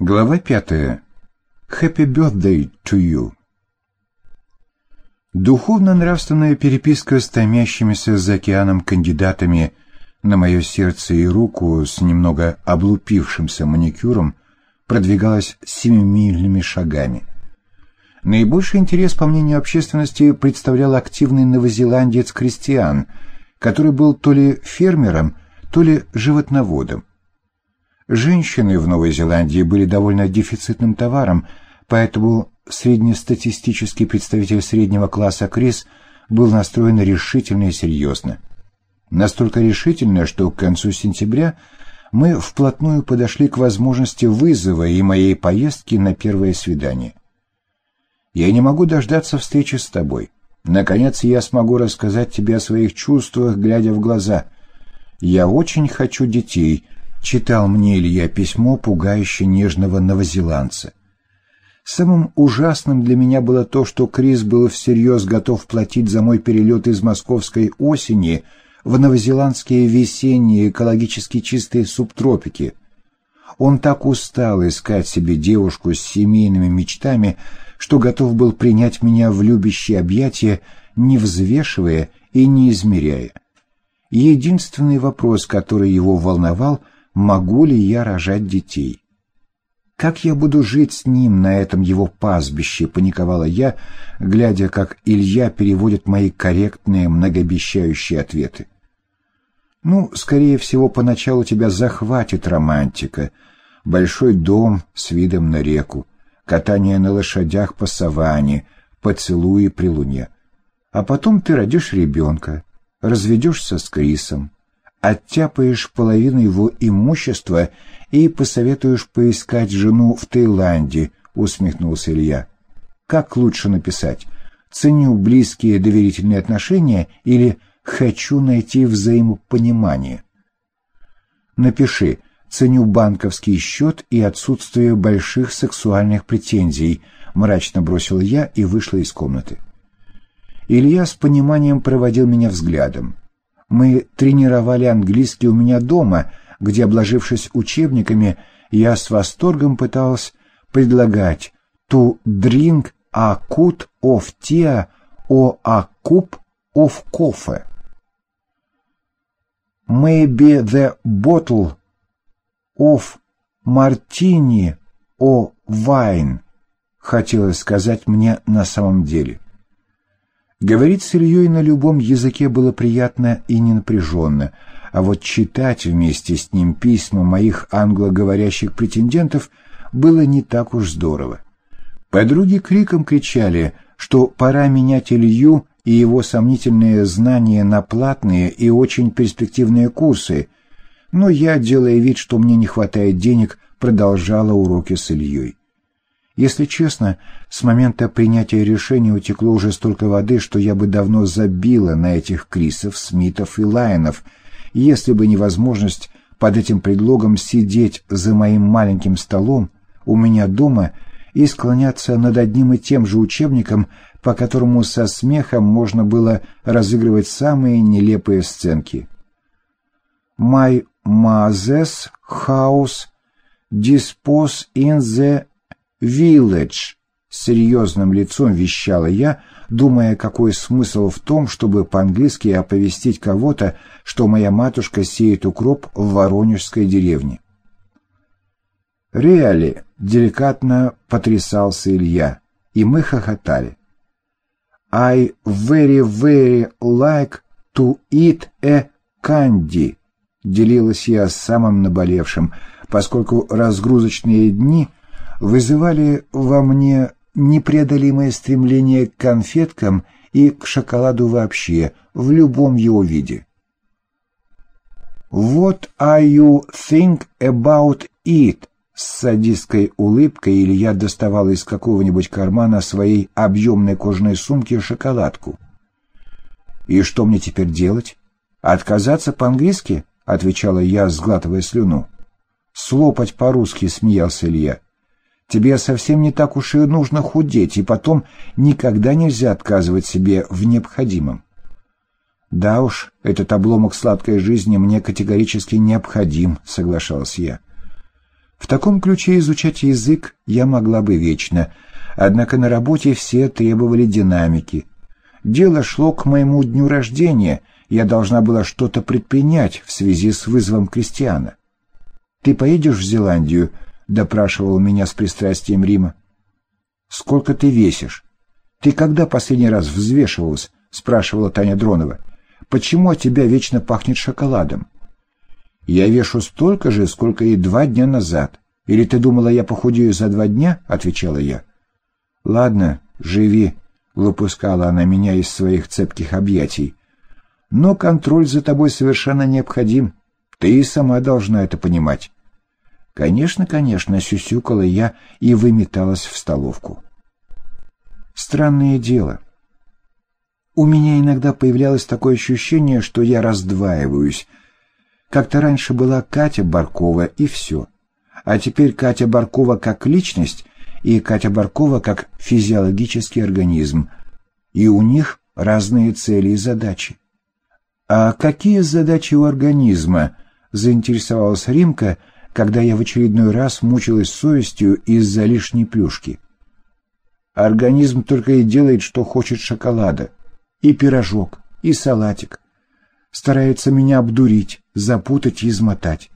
Глава пятая. Happy birthday to you. Духовно-нравственная переписка с томящимися за океаном кандидатами на мое сердце и руку с немного облупившимся маникюром продвигалась семимильными шагами. Наибольший интерес, по мнению общественности, представлял активный новозеландец Кристиан, который был то ли фермером, то ли животноводом. Женщины в Новой Зеландии были довольно дефицитным товаром, поэтому среднестатистический представитель среднего класса Крис был настроен решительно и серьезно. Настолько решительно, что к концу сентября мы вплотную подошли к возможности вызова и моей поездки на первое свидание. «Я не могу дождаться встречи с тобой. Наконец я смогу рассказать тебе о своих чувствах, глядя в глаза. Я очень хочу детей», читал мне Илья письмо пугающе нежного новозеландца. Самым ужасным для меня было то, что Крис был всерьез готов платить за мой перелет из московской осени в новозеландские весенние экологически чистые субтропики. Он так устал искать себе девушку с семейными мечтами, что готов был принять меня в любящие объятия, не взвешивая и не измеряя. Единственный вопрос, который его волновал — могу ли я рожать детей. Как я буду жить с ним на этом его пастбище, паниковала я, глядя, как Илья переводит мои корректные, многообещающие ответы. Ну, скорее всего, поначалу тебя захватит романтика. Большой дом с видом на реку, катание на лошадях по саванне, поцелуи при луне. А потом ты родишь ребенка, разведешься с Крисом, оттяпаешь половину его имущества и посоветуешь поискать жену в Таиланде, усмехнулся Илья. Как лучше написать? Ценю близкие доверительные отношения или хочу найти взаимопонимание? Напиши «Ценю банковский счет и отсутствие больших сексуальных претензий», мрачно бросил я и вышла из комнаты. Илья с пониманием проводил меня взглядом. Мы тренировали английский у меня дома, где, обложившись учебниками, я с восторгом пыталась предлагать «to drink a cup of tea or a cup of coffee». «Maybe the bottle of martini or wine», хотелось сказать мне на самом деле. Говорить с Ильей на любом языке было приятно и не напряженно, а вот читать вместе с ним письма моих англоговорящих претендентов было не так уж здорово. Подруги криком кричали, что пора менять Илью и его сомнительные знания на платные и очень перспективные курсы, но я, делая вид, что мне не хватает денег, продолжала уроки с Ильей. Если честно, с момента принятия решения утекло уже столько воды, что я бы давно забила на этих Крисов, Смитов и Лайнов, если бы невозможность под этим предлогом сидеть за моим маленьким столом у меня дома и склоняться над одним и тем же учебником, по которому со смехом можно было разыгрывать самые нелепые сценки. «My mother's house dispose in the «Вилледж!» — серьезным лицом вещала я, думая, какой смысл в том, чтобы по-английски оповестить кого-то, что моя матушка сеет укроп в Воронежской деревне. «Реали!» — деликатно потрясался Илья, и мы хохотали. «I very, very like to eat a candy», — делилась я с самым наболевшим, поскольку разгрузочные дни — вызывали во мне непреодолимое стремление к конфеткам и к шоколаду вообще, в любом его виде. «What are you think about it?» С садистской улыбкой Илья доставал из какого-нибудь кармана своей объемной кожаной сумки шоколадку. «И что мне теперь делать? Отказаться по-английски?» — отвечала я, сглатывая слюну. «Слопать по-русски», — смеялся Илья. Тебе совсем не так уж и нужно худеть, и потом никогда нельзя отказывать себе в необходимом. Да уж, этот обломок сладкой жизни мне категорически необходим, соглашался я. В таком ключе изучать язык я могла бы вечно, однако на работе все требовали динамики. Дело шло к моему дню рождения, я должна была что-то предпринять в связи с вызовом крестьяна. «Ты поедешь в Зеландию?» — допрашивал меня с пристрастием Рима. «Сколько ты весишь?» «Ты когда последний раз взвешивалась?» — спрашивала Таня Дронова. «Почему от тебя вечно пахнет шоколадом?» «Я вешу столько же, сколько и два дня назад. Или ты думала, я похудею за два дня?» — отвечала я. «Ладно, живи», — выпускала она меня из своих цепких объятий. «Но контроль за тобой совершенно необходим. Ты и сама должна это понимать». «Конечно, конечно», — сюсюкала я и выметалась в столовку. Странное дело. У меня иногда появлялось такое ощущение, что я раздваиваюсь. Как-то раньше была Катя Баркова, и все. А теперь Катя Баркова как личность и Катя Баркова как физиологический организм. И у них разные цели и задачи. «А какие задачи у организма?» — заинтересовалась Римка, когда я в очередной раз мучилась совестью из-за лишней плюшки. Организм только и делает, что хочет шоколада. И пирожок, и салатик. Старается меня обдурить, запутать и измотать.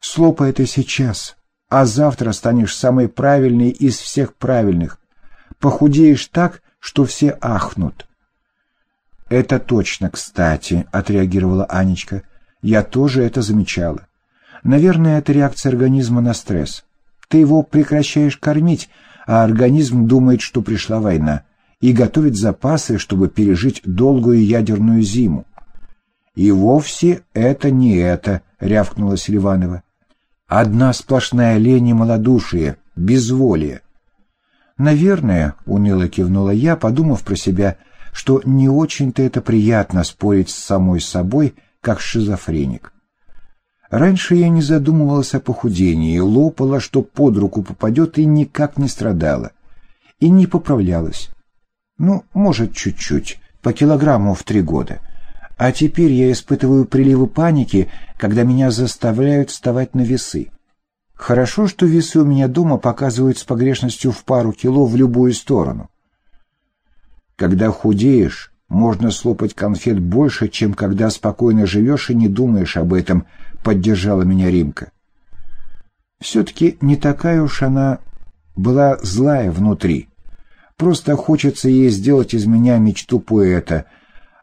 Слопай это сейчас, а завтра станешь самой правильной из всех правильных. Похудеешь так, что все ахнут. «Это точно, кстати», — отреагировала Анечка. «Я тоже это замечала. Наверное, это реакция организма на стресс. Ты его прекращаешь кормить, а организм думает, что пришла война, и готовит запасы, чтобы пережить долгую ядерную зиму. «И вовсе это не это», — рявкнула Селиванова. «Одна сплошная лень и малодушие, безволие». «Наверное», — уныло кивнула я, подумав про себя, что не очень-то это приятно спорить с самой собой, как шизофреник. Раньше я не задумывалась о похудении, лопала, что под руку попадет, и никак не страдала. И не поправлялась. Ну, может, чуть-чуть, по килограмму в три года. А теперь я испытываю приливы паники, когда меня заставляют вставать на весы. Хорошо, что весы у меня дома показывают с погрешностью в пару кило в любую сторону. Когда худеешь, можно слопать конфет больше, чем когда спокойно живешь и не думаешь об этом, поддержала меня Римка. Все-таки не такая уж она была злая внутри. Просто хочется ей сделать из меня мечту поэта.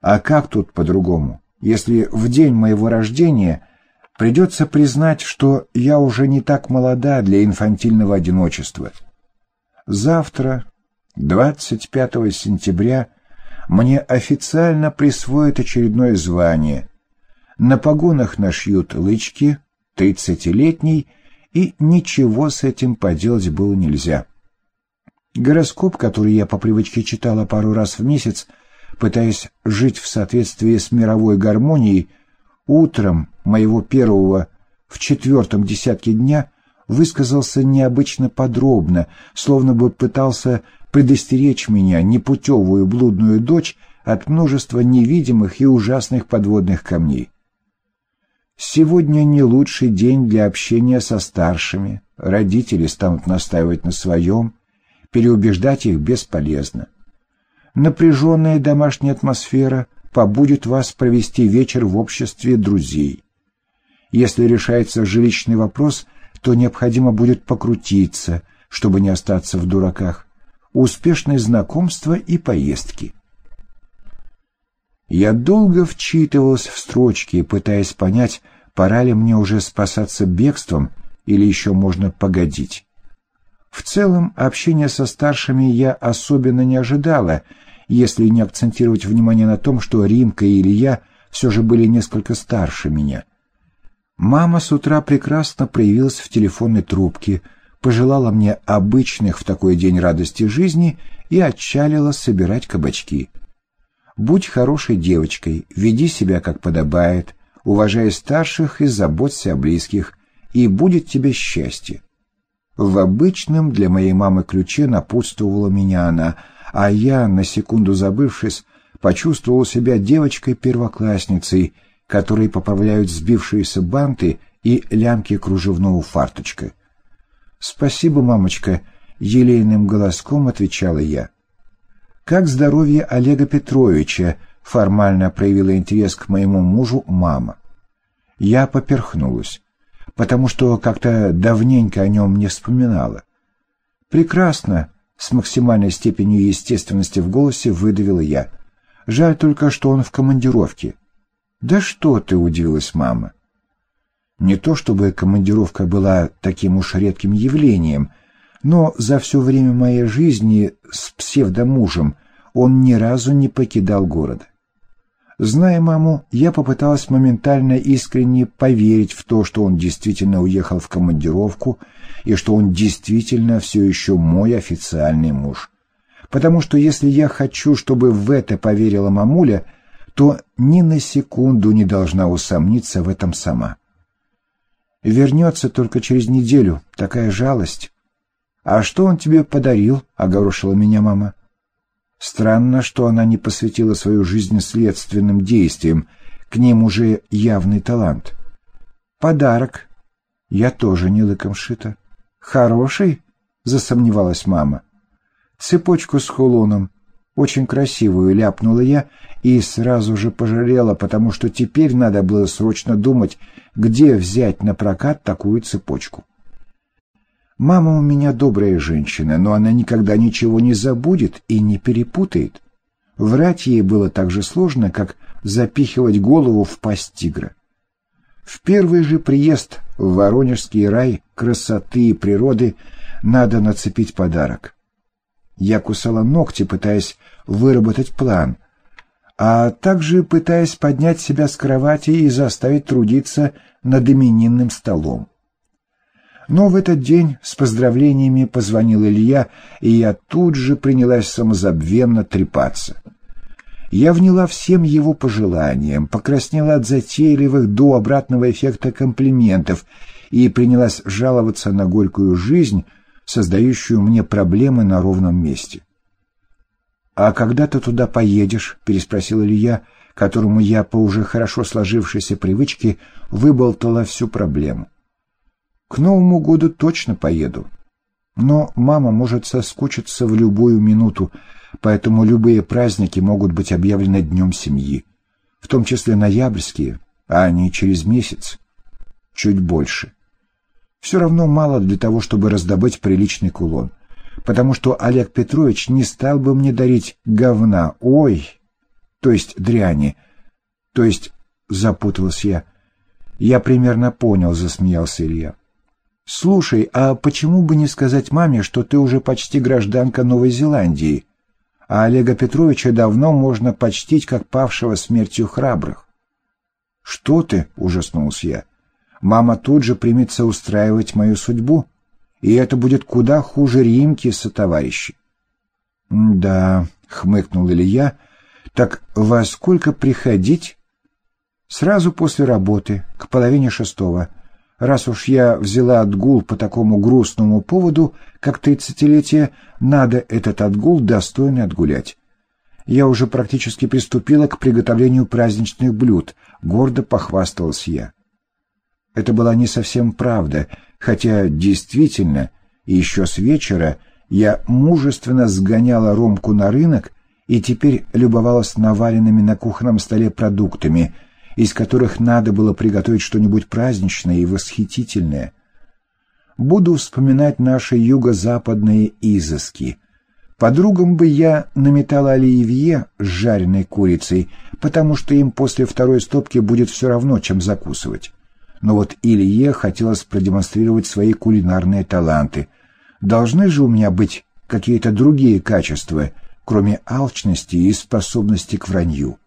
А как тут по-другому, если в день моего рождения придется признать, что я уже не так молода для инфантильного одиночества? Завтра, 25 сентября, мне официально присвоят очередное звание. На погонах нашьют лычки, тридцатилетний, и ничего с этим поделать было нельзя. Гороскоп, который я по привычке читала пару раз в месяц, пытаясь жить в соответствии с мировой гармонией, утром моего первого в четвертом десятке дня высказался необычно подробно, словно бы пытался предостеречь меня, непутевую блудную дочь, от множества невидимых и ужасных подводных камней. Сегодня не лучший день для общения со старшими, родители станут настаивать на своем, переубеждать их бесполезно. Напряженная домашняя атмосфера побудет вас провести вечер в обществе друзей. Если решается жилищный вопрос, то необходимо будет покрутиться, чтобы не остаться в дураках успешные знакомства и поездки. Я долго вчитывался в строчки, пытаясь понять, пора ли мне уже спасаться бегством или еще можно погодить. В целом, общение со старшими я особенно не ожидала, если не акцентировать внимание на том, что Римка и Илья все же были несколько старше меня. Мама с утра прекрасно проявилась в телефонной трубке, пожелала мне обычных в такой день радости жизни и отчалила собирать кабачки. Будь хорошей девочкой, веди себя как подобает, уважай старших и заботься о близких, и будет тебе счастье. В обычном для моей мамы ключе напутствовала меня она, а я, на секунду забывшись, почувствовал себя девочкой-первоклассницей, которой поправляют сбившиеся банты и лямки кружевного фарточка — «Спасибо, мамочка», — елейным голоском отвечала я. «Как здоровье Олега Петровича?» — формально проявила интерес к моему мужу мама. Я поперхнулась, потому что как-то давненько о нем не вспоминала. «Прекрасно», — с максимальной степенью естественности в голосе выдавила я. «Жаль только, что он в командировке». «Да что ты!» — удивилась мама. Не то чтобы командировка была таким уж редким явлением, но за все время моей жизни с псевдомужем он ни разу не покидал города. Зная маму, я попыталась моментально искренне поверить в то, что он действительно уехал в командировку и что он действительно все еще мой официальный муж. Потому что если я хочу, чтобы в это поверила мамуля, то ни на секунду не должна усомниться в этом сама. Вернется только через неделю, такая жалость. «А что он тебе подарил?» — огорошила меня мама. Странно, что она не посвятила свою жизнь следственным действиям, к ним уже явный талант. «Подарок. Я тоже не лыком шита». «Хороший?» — засомневалась мама. «Цепочку с хулоном. Очень красивую ляпнула я и сразу же пожалела, потому что теперь надо было срочно думать, где взять на прокат такую цепочку. Мама у меня добрая женщина, но она никогда ничего не забудет и не перепутает. Врать ей было так же сложно, как запихивать голову в пасть тигра. В первый же приезд в Воронежский рай красоты и природы надо нацепить подарок. Я кусала ногти, пытаясь выработать план, а также пытаясь поднять себя с кровати и заставить трудиться над именинным столом. Но в этот день с поздравлениями позвонил Илья, и я тут же принялась самозабвенно трепаться. Я вняла всем его пожеланиям, покраснела от затейливых до обратного эффекта комплиментов и принялась жаловаться на горькую жизнь, создающую мне проблемы на ровном месте. «А когда ты туда поедешь?» — переспросил Илья, которому я по уже хорошо сложившейся привычке выболтала всю проблему. «К Новому году точно поеду. Но мама может соскучиться в любую минуту, поэтому любые праздники могут быть объявлены днем семьи, в том числе ноябрьские, а не через месяц, чуть больше» все равно мало для того, чтобы раздобыть приличный кулон. Потому что Олег Петрович не стал бы мне дарить говна. Ой! То есть дряни. То есть, запуталась я. Я примерно понял, засмеялся Илья. Слушай, а почему бы не сказать маме, что ты уже почти гражданка Новой Зеландии, а Олега Петровича давно можно почтить как павшего смертью храбрых? Что ты? — ужаснулся я мама тут же примется устраивать мою судьбу, и это будет куда хуже Римки со товарищи. — Да, — хмыкнул Илья, — так во сколько приходить? — Сразу после работы, к половине шестого. Раз уж я взяла отгул по такому грустному поводу, как тридцатилетие, надо этот отгул достойно отгулять. Я уже практически приступила к приготовлению праздничных блюд, гордо похвасталась я. Это была не совсем правда, хотя действительно, еще с вечера я мужественно сгоняла Ромку на рынок и теперь любовалась наваленными на кухонном столе продуктами, из которых надо было приготовить что-нибудь праздничное и восхитительное. Буду вспоминать наши юго-западные изыски. Подругам бы я наметала оливье с жареной курицей, потому что им после второй стопки будет все равно, чем закусывать но вот Илье хотелось продемонстрировать свои кулинарные таланты. Должны же у меня быть какие-то другие качества, кроме алчности и способности к вранью.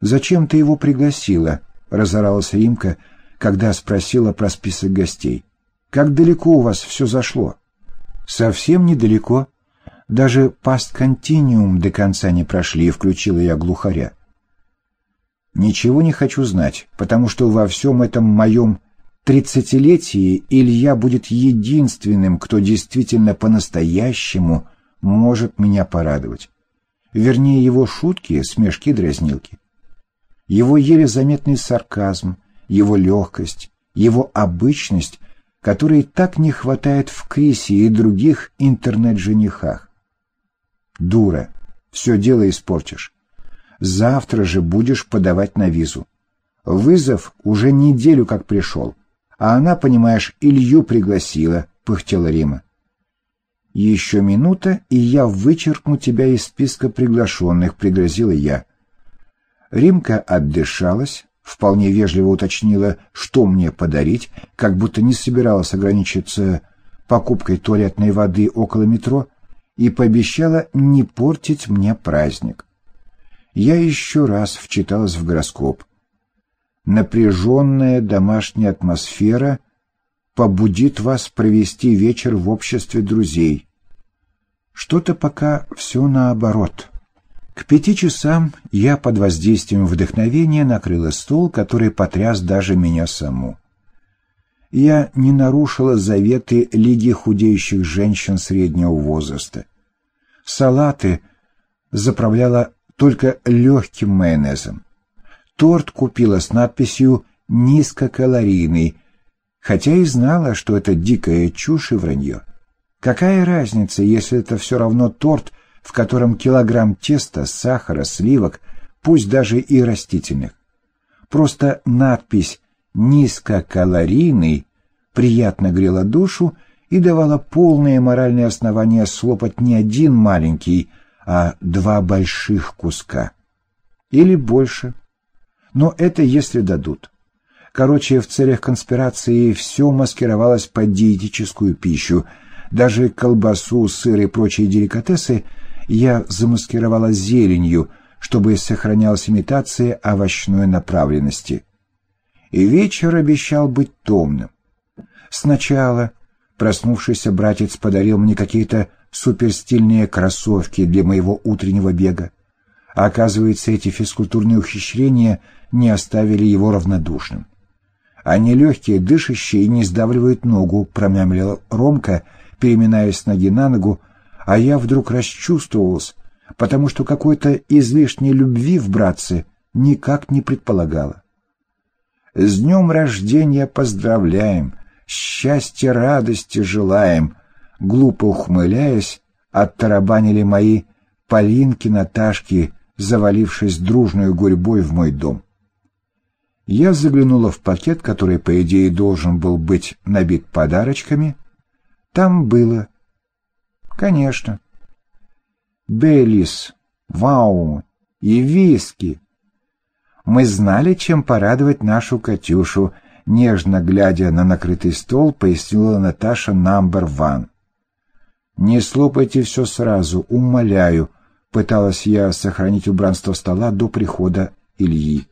«Зачем ты его пригласила?» — разоралась Римка, когда спросила про список гостей. «Как далеко у вас все зашло?» «Совсем недалеко. Даже паст-континиум до конца не прошли», — включила я глухаря. Ничего не хочу знать, потому что во всем этом моем тридцатилетии Илья будет единственным, кто действительно по-настоящему может меня порадовать. Вернее, его шутки, смешки, дразнилки. Его еле заметный сарказм, его легкость, его обычность которой так не хватает в Крисе и других интернет-женихах. Дура, все дело испортишь. Завтра же будешь подавать на визу. Вызов уже неделю как пришел, а она, понимаешь, Илью пригласила, пыхтела Рима. «Еще минута, и я вычеркну тебя из списка приглашенных», — пригрозила я. Римка отдышалась, вполне вежливо уточнила, что мне подарить, как будто не собиралась ограничиться покупкой туалетной воды около метро, и пообещала не портить мне праздник. Я еще раз вчиталась в гороскоп. Напряженная домашняя атмосфера побудит вас провести вечер в обществе друзей. Что-то пока все наоборот. К пяти часам я под воздействием вдохновения накрыла стол, который потряс даже меня саму. Я не нарушила заветы Лиги худеющих женщин среднего возраста. Салаты заправляла только легким майонезом. Торт купила с надписью «низкокалорийный», хотя и знала, что это дикая чушь и вранье. Какая разница, если это все равно торт, в котором килограмм теста, сахара, сливок, пусть даже и растительных? Просто надпись «низкокалорийный» приятно грела душу и давала полное моральное основание слопать не один маленький, а два больших куска. Или больше. Но это если дадут. Короче, в целях конспирации все маскировалось под диетическую пищу — даже колбасу, сыр и прочие деликатесы я замаскировала зеленью, чтобы сохранялась имитация овощной направленности. И вечер обещал быть томным. Сначала проснувшийся братец подарил мне какие-то суперстильные кроссовки для моего утреннего бега. А оказывается, эти физкультурные ухищрения не оставили его равнодушным. Они легкие, дышащие и не сдавливают ногу, промямлил Ромка, переминаясь ноги на ногу, а я вдруг расчувствовался, потому что какой-то излишней любви в братце никак не предполагала. «С днем рождения поздравляем, счастья, радости желаем!» Глупо ухмыляясь, оттарабанили мои Полинки, Наташки, завалившись дружной гурьбой в мой дом. Я заглянула в пакет, который, по идее, должен был быть набит подарочками — там было. Конечно. Белис, Вау и виски. Мы знали, чем порадовать нашу Катюшу, нежно глядя на накрытый стол, пояснила Наташа Намбер Ван. «Не слопайте все сразу, умоляю», — пыталась я сохранить убранство стола до прихода Ильи.